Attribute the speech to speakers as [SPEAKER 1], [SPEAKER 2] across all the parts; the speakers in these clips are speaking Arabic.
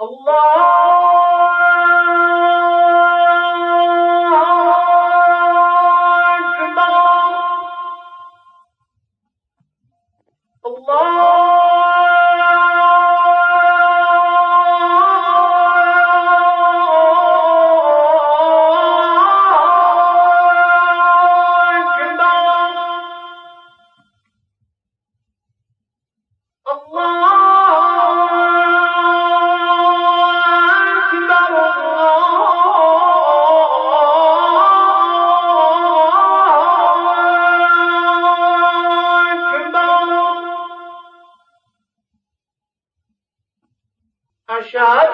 [SPEAKER 1] Allah. أشهد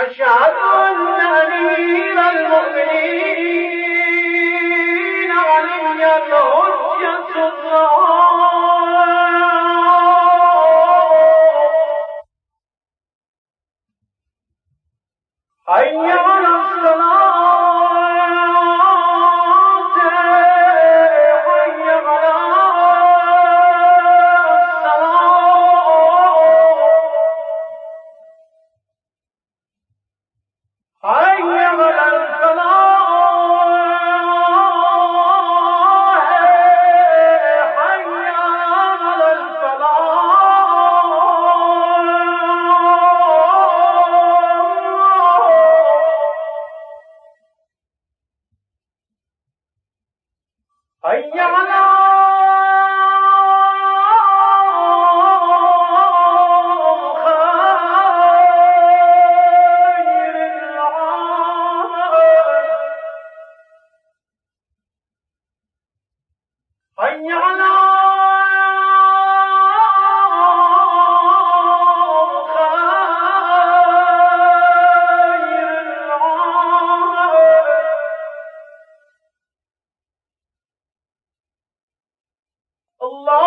[SPEAKER 1] أشهد أن أمير المؤمنين ولي الحجة الله. حي على الصلاة اللہ Lord